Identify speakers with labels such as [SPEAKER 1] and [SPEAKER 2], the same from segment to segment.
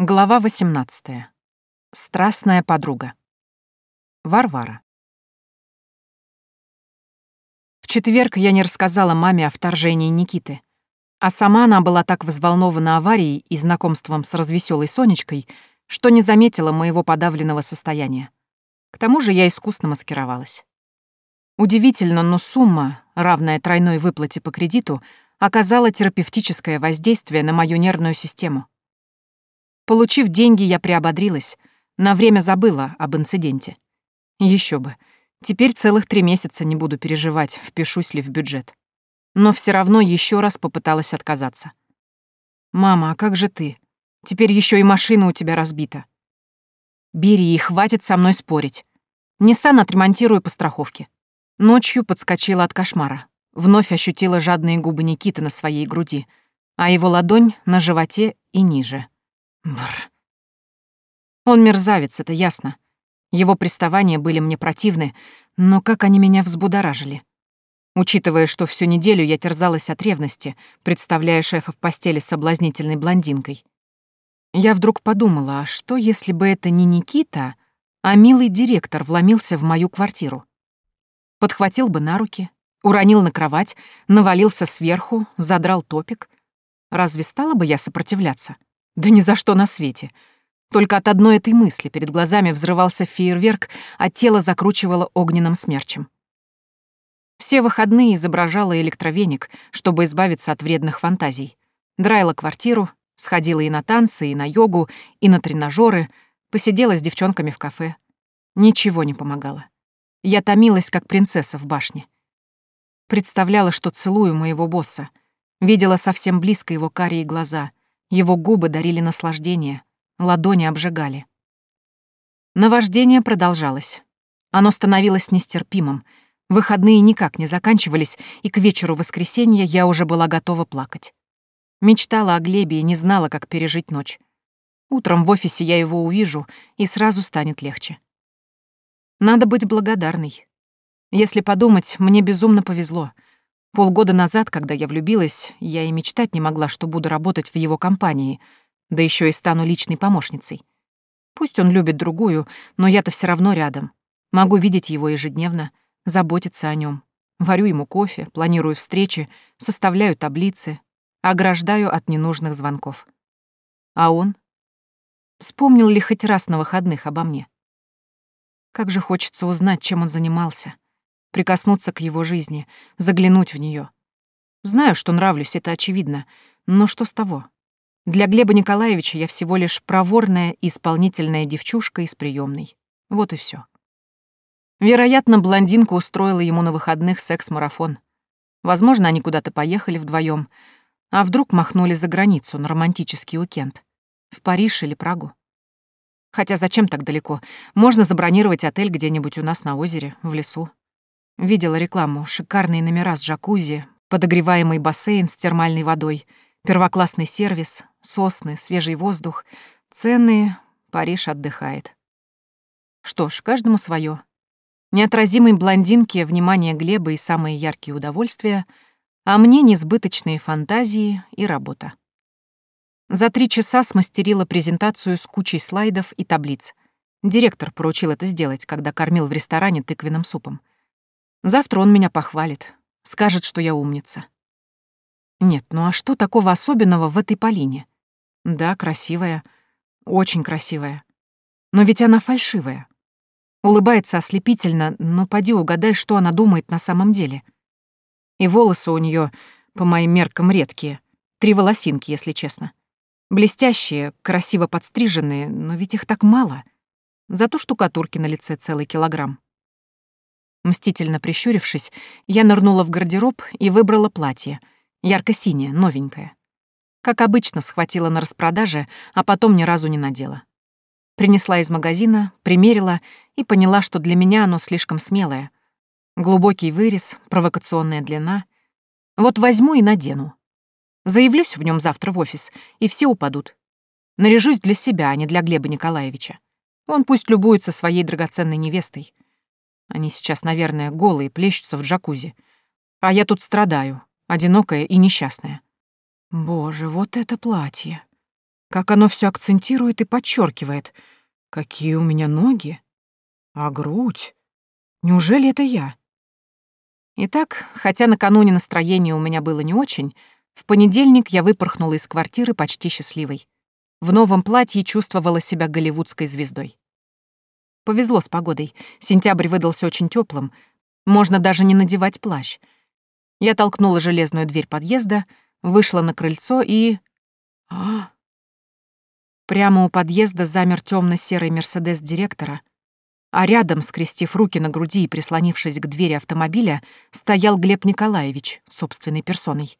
[SPEAKER 1] Глава 18. Страстная подруга. Варвара. В четверг я не рассказала маме о вторжении Никиты, а сама она была так взволнована аварией и знакомством с развеселой Сонечкой, что не заметила моего подавленного состояния. К тому же я искусно маскировалась. Удивительно, но сумма, равная тройной выплате по кредиту, оказала терапевтическое воздействие на мою нервную систему. Получив деньги, я приободрилась, на время забыла об инциденте. Еще бы. Теперь целых три месяца не буду переживать, впишусь ли в бюджет. Но все равно еще раз попыталась отказаться. «Мама, а как же ты? Теперь еще и машина у тебя разбита». «Бери и хватит со мной спорить. Ниссан отремонтирую по страховке». Ночью подскочила от кошмара. Вновь ощутила жадные губы Никиты на своей груди, а его ладонь на животе и ниже. Бррр. Он мерзавец, это ясно. Его приставания были мне противны, но как они меня взбудоражили. Учитывая, что всю неделю я терзалась от ревности, представляя шефа в постели с соблазнительной блондинкой. Я вдруг подумала, а что если бы это не Никита, а милый директор вломился в мою квартиру? Подхватил бы на руки, уронил на кровать, навалился сверху, задрал топик. Разве стала бы я сопротивляться? Да ни за что на свете. Только от одной этой мысли перед глазами взрывался фейерверк, а тело закручивало огненным смерчем. Все выходные изображала электровеник, чтобы избавиться от вредных фантазий. Драила квартиру, сходила и на танцы, и на йогу, и на тренажеры, посидела с девчонками в кафе. Ничего не помогало. Я томилась, как принцесса в башне. Представляла, что целую моего босса. Видела совсем близко его карие глаза — его губы дарили наслаждение, ладони обжигали. Наваждение продолжалось. Оно становилось нестерпимым. Выходные никак не заканчивались, и к вечеру воскресенья я уже была готова плакать. Мечтала о Глебе и не знала, как пережить ночь. Утром в офисе я его увижу, и сразу станет легче. Надо быть благодарной. Если подумать, мне безумно повезло — Полгода назад, когда я влюбилась, я и мечтать не могла, что буду работать в его компании, да еще и стану личной помощницей. Пусть он любит другую, но я-то все равно рядом. Могу видеть его ежедневно, заботиться о нем. Варю ему кофе, планирую встречи, составляю таблицы, ограждаю от ненужных звонков. А он? Вспомнил ли хоть раз на выходных обо мне? Как же хочется узнать, чем он занимался прикоснуться к его жизни, заглянуть в нее. Знаю, что нравлюсь, это очевидно, но что с того? Для Глеба Николаевича я всего лишь проворная исполнительная девчушка из приемной. Вот и все. Вероятно, блондинка устроила ему на выходных секс-марафон. Возможно, они куда-то поехали вдвоем, а вдруг махнули за границу на романтический уикенд. В Париж или Прагу. Хотя зачем так далеко? Можно забронировать отель где-нибудь у нас на озере, в лесу. Видела рекламу, шикарные номера с джакузи, подогреваемый бассейн с термальной водой, первоклассный сервис, сосны, свежий воздух, цены, Париж отдыхает. Что ж, каждому свое. Неотразимой блондинке внимание Глеба и самые яркие удовольствия, а мне несбыточные фантазии и работа. За три часа смастерила презентацию с кучей слайдов и таблиц. Директор поручил это сделать, когда кормил в ресторане тыквенным супом. Завтра он меня похвалит, скажет, что я умница. Нет, ну а что такого особенного в этой Полине? Да, красивая, очень красивая. Но ведь она фальшивая. Улыбается ослепительно, но поди угадай, что она думает на самом деле. И волосы у нее, по моим меркам, редкие. Три волосинки, если честно. Блестящие, красиво подстриженные, но ведь их так мало. Зато штукатурки на лице целый килограмм. Мстительно прищурившись, я нырнула в гардероб и выбрала платье, ярко-синее, новенькое. Как обычно, схватила на распродаже, а потом ни разу не надела. Принесла из магазина, примерила и поняла, что для меня оно слишком смелое. Глубокий вырез, провокационная длина. Вот возьму и надену. Заявлюсь в нем завтра в офис, и все упадут. Наряжусь для себя, а не для Глеба Николаевича. Он пусть любуется своей драгоценной невестой. Они сейчас, наверное, голые плещутся в джакузи. А я тут страдаю, одинокая и несчастная. Боже, вот это платье. Как оно все акцентирует и подчеркивает. Какие у меня ноги? А грудь? Неужели это я? Итак, хотя накануне настроение у меня было не очень, в понедельник я выпорхнула из квартиры почти счастливой. В новом платье чувствовала себя голливудской звездой. Повезло с погодой. Сентябрь выдался очень теплым. Можно даже не надевать плащ. Я толкнула железную дверь подъезда, вышла на крыльцо и... А! Прямо у подъезда замер темно серый Мерседес директора, а рядом, скрестив руки на груди и прислонившись к двери автомобиля, стоял Глеб Николаевич собственной персоной.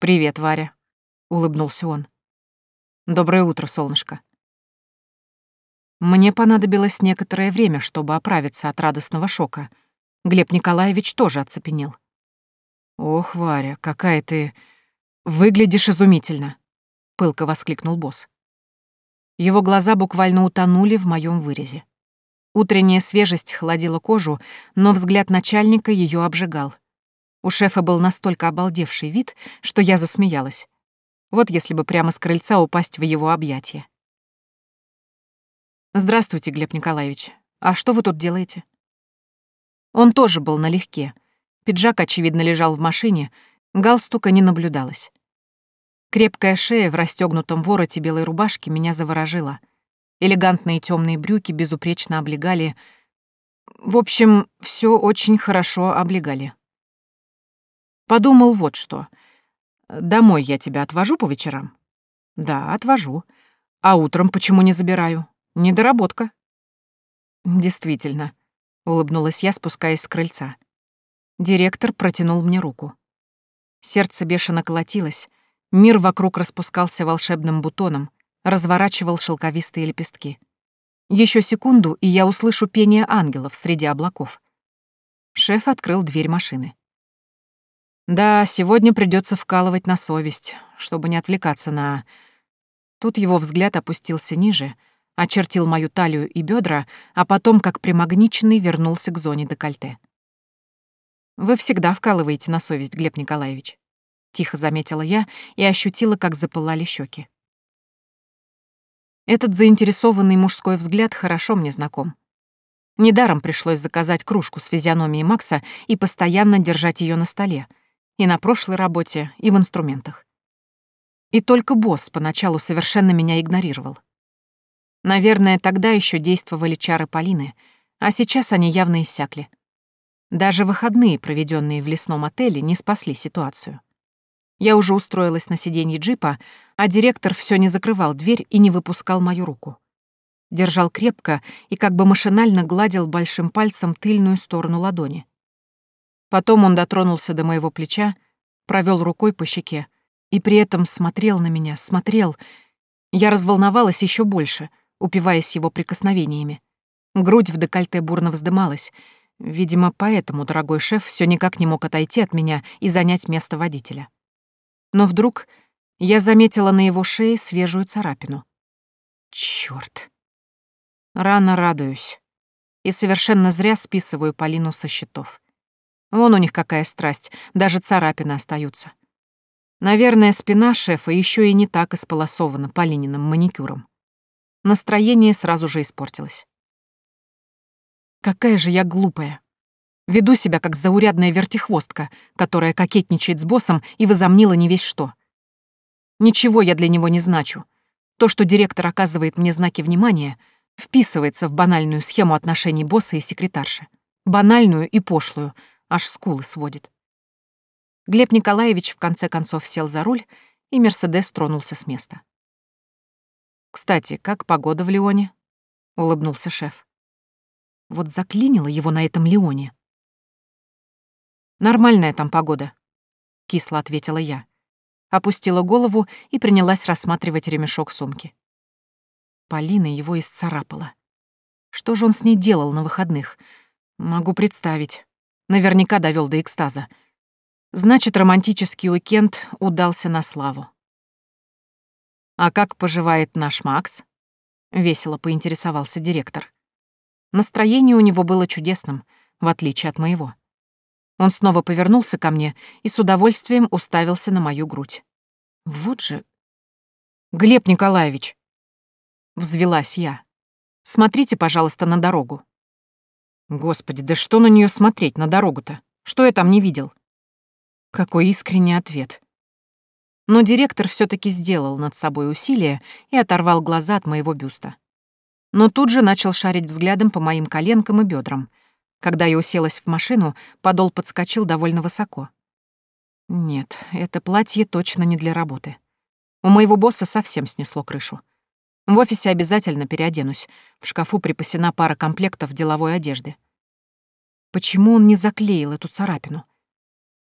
[SPEAKER 1] «Привет, Варя», — улыбнулся он. «Доброе утро, солнышко». Мне понадобилось некоторое время, чтобы оправиться от радостного шока. Глеб Николаевич тоже оцепенел. «Ох, Варя, какая ты... Выглядишь изумительно!» — пылко воскликнул босс. Его глаза буквально утонули в моем вырезе. Утренняя свежесть холодила кожу, но взгляд начальника ее обжигал. У шефа был настолько обалдевший вид, что я засмеялась. Вот если бы прямо с крыльца упасть в его объятия. «Здравствуйте, Глеб Николаевич. А что вы тут делаете?» Он тоже был налегке. Пиджак, очевидно, лежал в машине, галстука не наблюдалось. Крепкая шея в расстегнутом вороте белой рубашки меня заворожила — Элегантные темные брюки безупречно облегали. В общем, все очень хорошо облегали. Подумал вот что. Домой я тебя отвожу по вечерам? Да, отвожу. А утром почему не забираю? Недоработка. Действительно, улыбнулась я, спускаясь с крыльца. Директор протянул мне руку. Сердце бешено колотилось, мир вокруг распускался волшебным бутоном, разворачивал шелковистые лепестки. Еще секунду, и я услышу пение ангелов среди облаков. Шеф открыл дверь машины. Да, сегодня придется вкалывать на совесть, чтобы не отвлекаться на... Тут его взгляд опустился ниже, очертил мою талию и бедра, а потом, как примагниченный, вернулся к зоне декольте. «Вы всегда вкалываете на совесть, Глеб Николаевич», — тихо заметила я и ощутила, как запылали щеки. Этот заинтересованный мужской взгляд хорошо мне знаком. Недаром пришлось заказать кружку с физиономией Макса и постоянно держать ее на столе, и на прошлой работе, и в инструментах. И только босс поначалу совершенно меня игнорировал. Наверное, тогда еще действовали чары Полины, а сейчас они явно иссякли. Даже выходные, проведенные в лесном отеле, не спасли ситуацию. Я уже устроилась на сиденье джипа, а директор все не закрывал дверь и не выпускал мою руку. Держал крепко и как бы машинально гладил большим пальцем тыльную сторону ладони. Потом он дотронулся до моего плеча, провел рукой по щеке и при этом смотрел на меня, смотрел. Я разволновалась еще больше, упиваясь его прикосновениями. Грудь в декольте бурно вздымалась. Видимо, поэтому дорогой шеф все никак не мог отойти от меня и занять место водителя. Но вдруг я заметила на его шее свежую царапину. Чёрт. Рано радуюсь. И совершенно зря списываю Полину со счетов. Вон у них какая страсть, даже царапины остаются. Наверное, спина шефа еще и не так исполосована Полининым маникюром. Настроение сразу же испортилось. Какая же я глупая. Веду себя как заурядная вертихвостка, которая кокетничает с боссом и возомнила не весь что. Ничего я для него не значу. То, что директор оказывает мне знаки внимания, вписывается в банальную схему отношений босса и секретарши. Банальную и пошлую, аж скулы сводит. Глеб Николаевич в конце концов сел за руль, и Мерседес тронулся с места. «Кстати, как погода в Лионе?» — улыбнулся шеф. Вот заклинило его на этом Лионе. «Нормальная там погода», — кисло ответила я. Опустила голову и принялась рассматривать ремешок сумки. Полина его исцарапала. Что же он с ней делал на выходных? Могу представить. Наверняка довел до экстаза. Значит, романтический уикенд удался на славу. «А как поживает наш Макс?» — весело поинтересовался директор. Настроение у него было чудесным, в отличие от моего. Он снова повернулся ко мне и с удовольствием уставился на мою грудь. Вот же... Глеб Николаевич!» Взвелась я. «Смотрите, пожалуйста, на дорогу». Господи, да что на нее смотреть, на дорогу-то? Что я там не видел? Какой искренний ответ. Но директор все таки сделал над собой усилие и оторвал глаза от моего бюста. Но тут же начал шарить взглядом по моим коленкам и бедрам. Когда я уселась в машину, подол подскочил довольно высоко. Нет, это платье точно не для работы. У моего босса совсем снесло крышу. В офисе обязательно переоденусь. В шкафу припасена пара комплектов деловой одежды. Почему он не заклеил эту царапину?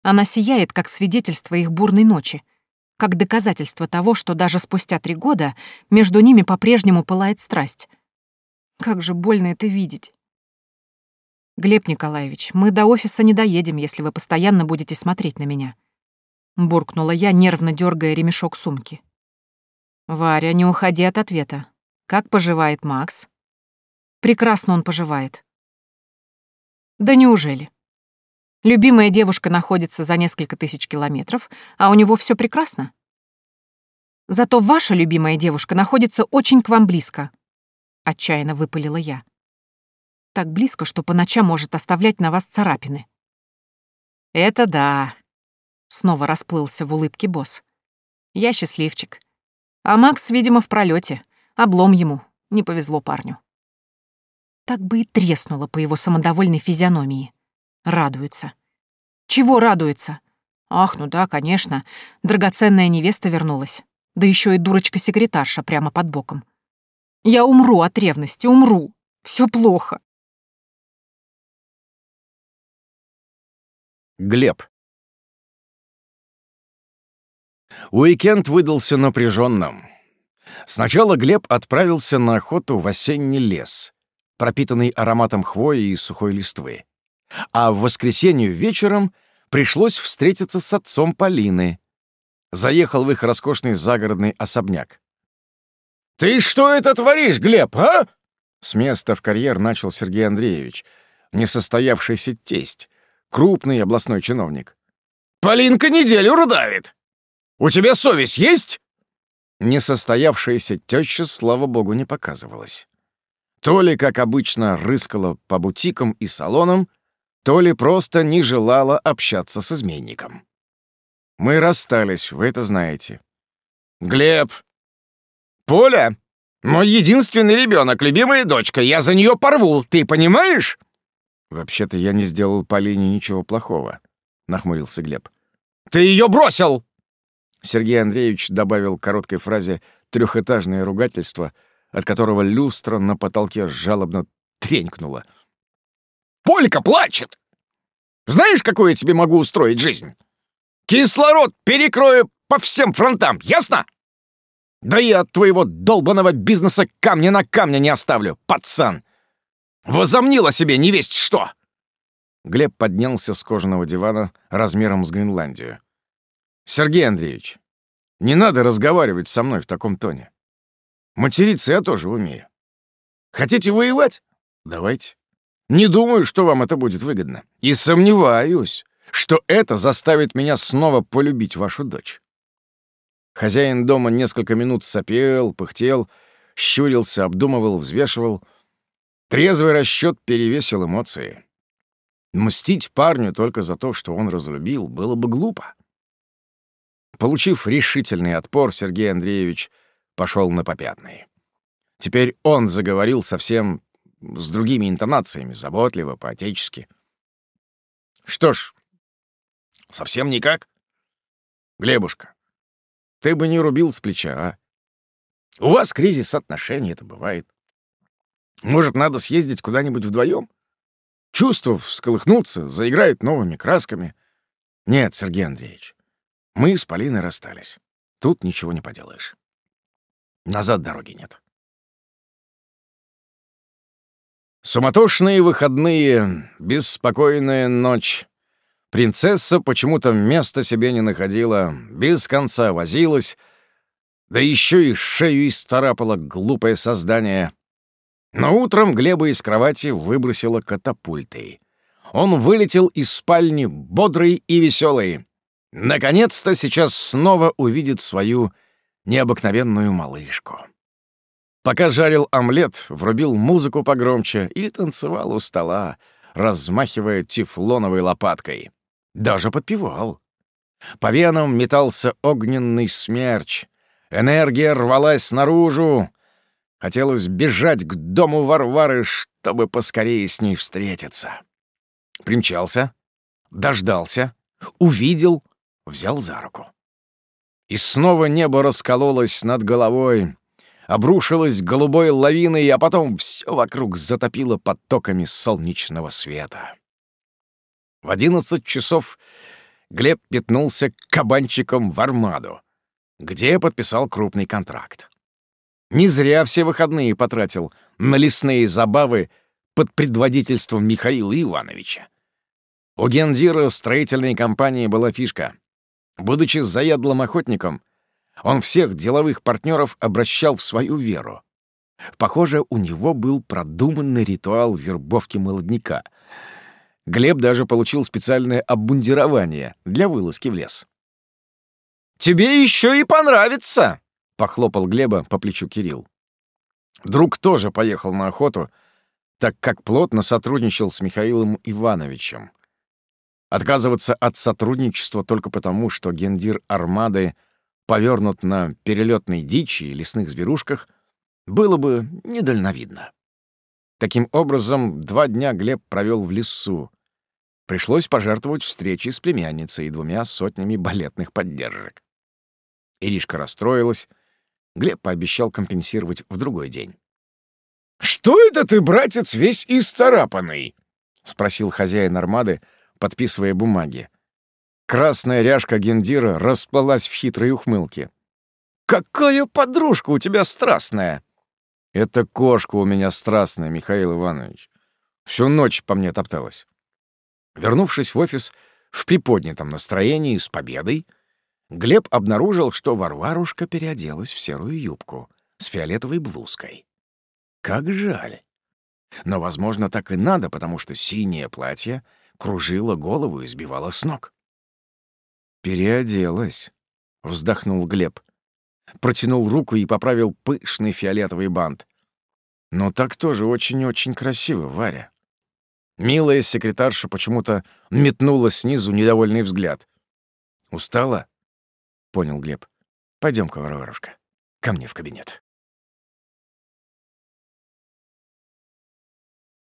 [SPEAKER 1] Она сияет, как свидетельство их бурной ночи, как доказательство того, что даже спустя три года между ними по-прежнему пылает страсть. Как же больно это видеть. Глеб Николаевич, мы до офиса не доедем, если вы постоянно будете смотреть на меня. Буркнула я, нервно дергая ремешок сумки. «Варя, не уходи от ответа. Как поживает Макс?» «Прекрасно он поживает». «Да неужели?» Любимая девушка находится за несколько тысяч километров, а у него все прекрасно. Зато ваша любимая девушка находится очень к вам близко. Отчаянно выпалила я. Так близко, что по ночам может оставлять на вас царапины. Это да. Снова расплылся в улыбке босс. Я счастливчик. А Макс, видимо, в пролете. Облом ему. Не повезло парню. Так бы и треснуло по его самодовольной физиономии. Радуется. Чего радуется? Ах, ну да, конечно. Драгоценная невеста вернулась. Да еще и дурочка-секретарша прямо под боком. Я умру от ревности, умру. Все плохо.
[SPEAKER 2] Глеб. Уикенд выдался напряженным. Сначала Глеб отправился на охоту в осенний лес, пропитанный ароматом хвои и сухой листвы. А в воскресенье вечером пришлось встретиться с отцом Полины. Заехал в их роскошный загородный особняк.
[SPEAKER 3] «Ты что это творишь, Глеб, а?»
[SPEAKER 2] С места в карьер начал Сергей Андреевич, несостоявшийся тесть, крупный областной чиновник.
[SPEAKER 3] «Полинка неделю рудавит!» У тебя совесть есть?»
[SPEAKER 2] Несостоявшаяся теща, слава богу, не показывалась. То ли, как обычно, рыскала по бутикам и салонам, то ли просто не желала общаться с изменником. Мы расстались, вы это знаете.
[SPEAKER 3] «Глеб! Поля! Мой единственный ребенок, любимая дочка, я за нее порву, ты понимаешь?»
[SPEAKER 2] «Вообще-то я не сделал Полине ничего плохого», — нахмурился Глеб.
[SPEAKER 3] «Ты ее бросил!»
[SPEAKER 2] Сергей Андреевич добавил короткой фразе трехэтажное ругательство, от которого люстра на потолке жалобно тренькнула.
[SPEAKER 3] «Полька плачет! Знаешь, какую я тебе могу устроить жизнь? Кислород перекрою по всем фронтам, ясно? Да я от твоего долбанного бизнеса камня на камня не оставлю, пацан! Возомнила себе невесть что!»
[SPEAKER 2] Глеб поднялся с кожаного дивана размером с Гренландию. «Сергей Андреевич, не надо разговаривать со мной в таком тоне. Материться я тоже умею. Хотите воевать? Давайте. Не думаю, что вам это будет выгодно. И сомневаюсь, что это заставит меня снова полюбить вашу дочь». Хозяин дома несколько минут сопел, пыхтел, щурился, обдумывал, взвешивал. Трезвый расчет перевесил эмоции. Мстить парню только за то, что он разлюбил, было бы глупо. Получив решительный отпор, Сергей Андреевич пошел на попятный. Теперь он заговорил совсем с другими интонациями, заботливо, по-отечески. «Что ж, совсем никак. Глебушка, ты бы не рубил с плеча, а? У вас кризис отношений, это бывает. Может, надо съездить куда-нибудь вдвоем? Чувства всколыхнутся, заиграют новыми красками. Нет, Сергей Андреевич, мы с Полиной расстались. Тут ничего не поделаешь. Назад дороги нет. Суматошные выходные, беспокойная ночь. Принцесса почему-то места себе не находила, без конца возилась, да еще и шею истарапала глупое создание. Но утром Глеба из кровати выбросила катапультой. Он вылетел из спальни бодрый и веселый. Наконец-то сейчас снова увидит свою необыкновенную малышку. Пока жарил омлет, врубил музыку погромче и танцевал у стола, размахивая тефлоновой лопаткой. Даже подпевал. По венам метался огненный смерч. Энергия рвалась наружу. Хотелось бежать к дому Варвары, чтобы поскорее с ней встретиться. Примчался, дождался, увидел, взял за руку. И снова небо раскололось над головой, обрушилось голубой лавиной, а потом все вокруг затопило потоками солнечного света. В одиннадцать часов Глеб пятнулся кабанчиком в армаду, где подписал крупный контракт. Не зря все выходные потратил на лесные забавы под предводительством Михаила Ивановича. У Гендира строительной компании была фишка. Будучи заядлым охотником, он всех деловых партнеров обращал в свою веру. Похоже, у него был продуманный ритуал вербовки молодняка. Глеб даже получил специальное обмундирование для вылазки в лес.
[SPEAKER 3] «Тебе еще и понравится!»
[SPEAKER 2] — похлопал Глеба по плечу Кирилл. Друг тоже поехал на охоту, так как плотно сотрудничал с Михаилом Ивановичем. Отказываться от сотрудничества только потому, что гендир армады повернут на перелетной дичи и лесных зверушках, было бы недальновидно. Таким образом, два дня Глеб провел в лесу. Пришлось пожертвовать встречей с племянницей и двумя сотнями балетных поддержек. Иришка расстроилась. Глеб пообещал компенсировать в другой день.
[SPEAKER 3] «Что это ты, братец, весь исцарапанный?»
[SPEAKER 2] — спросил хозяин армады, подписывая бумаги. Красная ряжка Гендира расплылась в хитрой ухмылке.
[SPEAKER 3] «Какая подружка у тебя страстная!»
[SPEAKER 2] «Это кошка у меня страстная, Михаил Иванович. Всю ночь по мне топталась». Вернувшись в офис в приподнятом настроении с победой, Глеб обнаружил, что Варварушка переоделась в серую юбку с фиолетовой блузкой. Как жаль. Но, возможно, так и надо, потому что синее платье кружило голову и сбивало с ног. «Переоделась», — вздохнул Глеб. Протянул руку и поправил пышный фиолетовый бант. «Но так тоже очень-очень красиво, Варя». Милая секретарша почему-то метнула снизу недовольный взгляд. «Устала?» — понял Глеб. «Пойдем-ка, Варварушка, ко мне в кабинет».